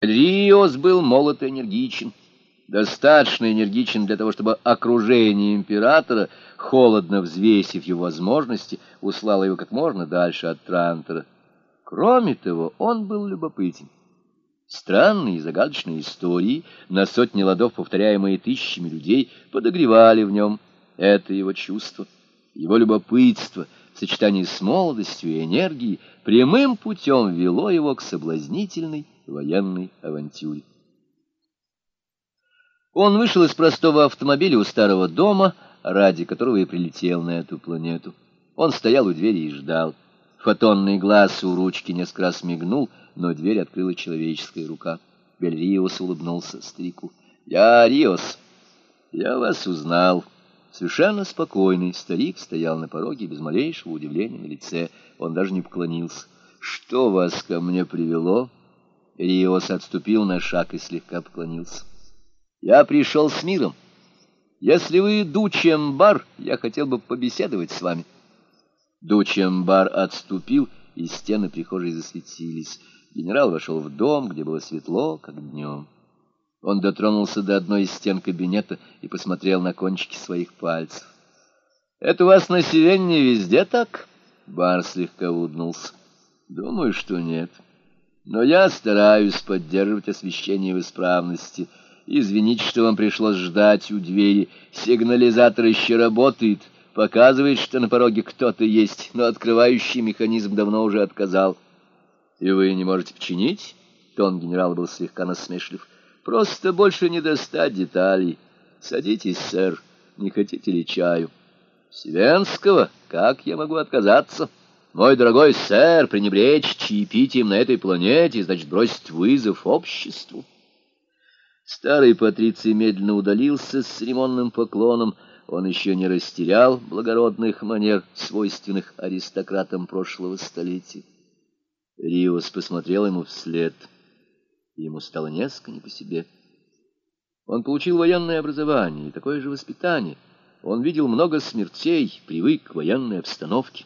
Риос был молод и энергичен, достаточно энергичен для того, чтобы окружение императора, холодно взвесив его возможности, услало его как можно дальше от Трантора. Кроме того, он был любопытен. Странные и загадочные истории, на сотни ладов повторяемые тысячами людей, подогревали в нем это его чувство, его любопытство в сочетании с молодостью и энергией прямым путем вело его к соблазнительной военной авантюре. Он вышел из простого автомобиля у старого дома, ради которого и прилетел на эту планету. Он стоял у двери и ждал. Фотонный глаз у ручки несколько раз мигнул, но дверь открыла человеческая рука. Бельриос улыбнулся старику. «Я Риос. Я вас узнал». Совершенно спокойный старик стоял на пороге без малейшего удивления на лице. Он даже не поклонился. «Что вас ко мне привело?» Риос отступил на шаг и слегка поклонился. «Я пришел с миром. Если вы Дучембар, я хотел бы побеседовать с вами». Дучембар отступил, и стены прихожей засветились. Генерал вошел в дом, где было светло, как днем. Он дотронулся до одной из стен кабинета и посмотрел на кончики своих пальцев. «Это у вас на Севенне везде так?» Бар слегка улыбнулся. «Думаю, что нет. Но я стараюсь поддерживать освещение в исправности. Извините, что вам пришлось ждать у двери. Сигнализатор еще работает, показывает, что на пороге кто-то есть, но открывающий механизм давно уже отказал. И вы не можете починить?» Тон генерала был слегка насмешлив. Просто больше не достать деталей. Садитесь, сэр, не хотите ли чаю? Свенского? Как я могу отказаться? Мой дорогой сэр, пренебречь чаепитием на этой планете, значит, бросить вызов обществу. Старый Патриций медленно удалился с церемонным поклоном. Он еще не растерял благородных манер, свойственных аристократам прошлого столетия. Риос посмотрел ему вслед — ему стало несколько не по себе. Он получил военное образование и такое же воспитание. Он видел много смертей, привык к военной обстановке.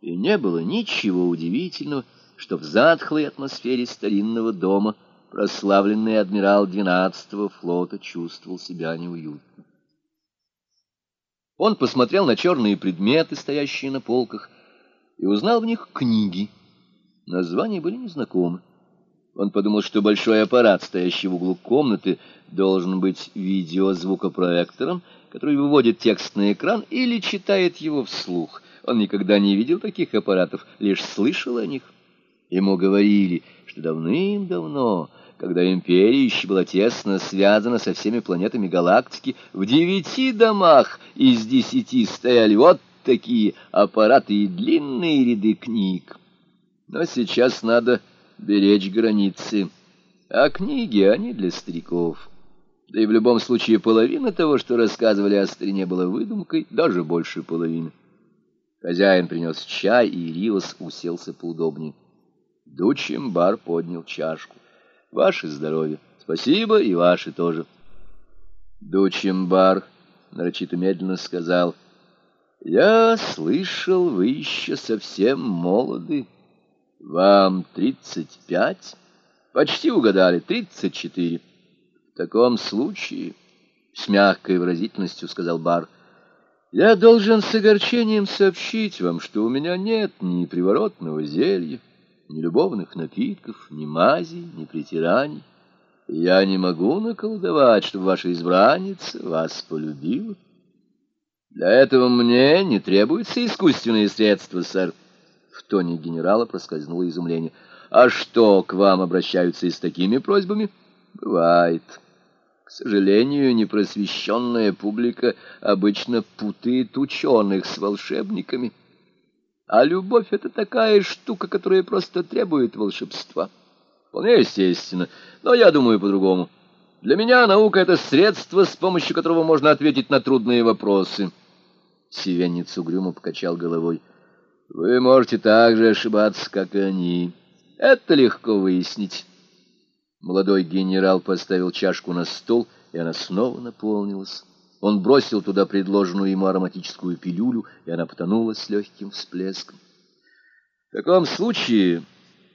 И не было ничего удивительного, что в затхлой атмосфере старинного дома прославленный адмирал 12-го флота чувствовал себя неуютно. Он посмотрел на черные предметы, стоящие на полках, и узнал в них книги. Названия были незнакомы. Он подумал, что большой аппарат, стоящий в углу комнаты, должен быть видеозвукопроектором, который выводит текст на экран или читает его вслух. Он никогда не видел таких аппаратов, лишь слышал о них. Ему говорили, что давным-давно, когда империя еще была тесно связана со всеми планетами галактики, в девяти домах из десяти стояли вот такие аппараты и длинные ряды книг. Но сейчас надо беречь границы. А книги, они для стариков. Да и в любом случае половина того, что рассказывали о старине, была выдумкой, даже больше половины. Хозяин принес чай, и Риос уселся поудобнее. Дучимбар поднял чашку. «Ваше здоровье!» «Спасибо, и ваше тоже!» Дучимбар нарочито медленно сказал, «Я слышал, вы еще совсем молоды». Вам тридцать пять? Почти угадали, тридцать четыре. В таком случае, с мягкой выразительностью сказал Бар, я должен с огорчением сообщить вам, что у меня нет ни приворотного зелья, ни любовных напитков, ни мазей, ни притираний. Я не могу наколдовать, чтобы ваша избранница вас полюбила. Для этого мне не требуются искусственные средства, сэр. Тоне генерала проскользнуло изумление. «А что, к вам обращаются и с такими просьбами?» «Бывает. К сожалению, непросвещенная публика обычно путает ученых с волшебниками. А любовь — это такая штука, которая просто требует волшебства. Вполне естественно, но я думаю по-другому. Для меня наука — это средство, с помощью которого можно ответить на трудные вопросы». Сивенец угрюмо покачал головой. Вы можете так же ошибаться, как и они. Это легко выяснить. Молодой генерал поставил чашку на стол, и она снова наполнилась. Он бросил туда предложенную ему ароматическую пилюлю, и она потонула с легким всплеском. В таком случае,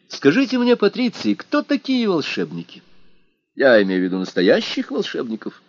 скажите мне, Патриции, кто такие волшебники? — Я имею в виду настоящих волшебников.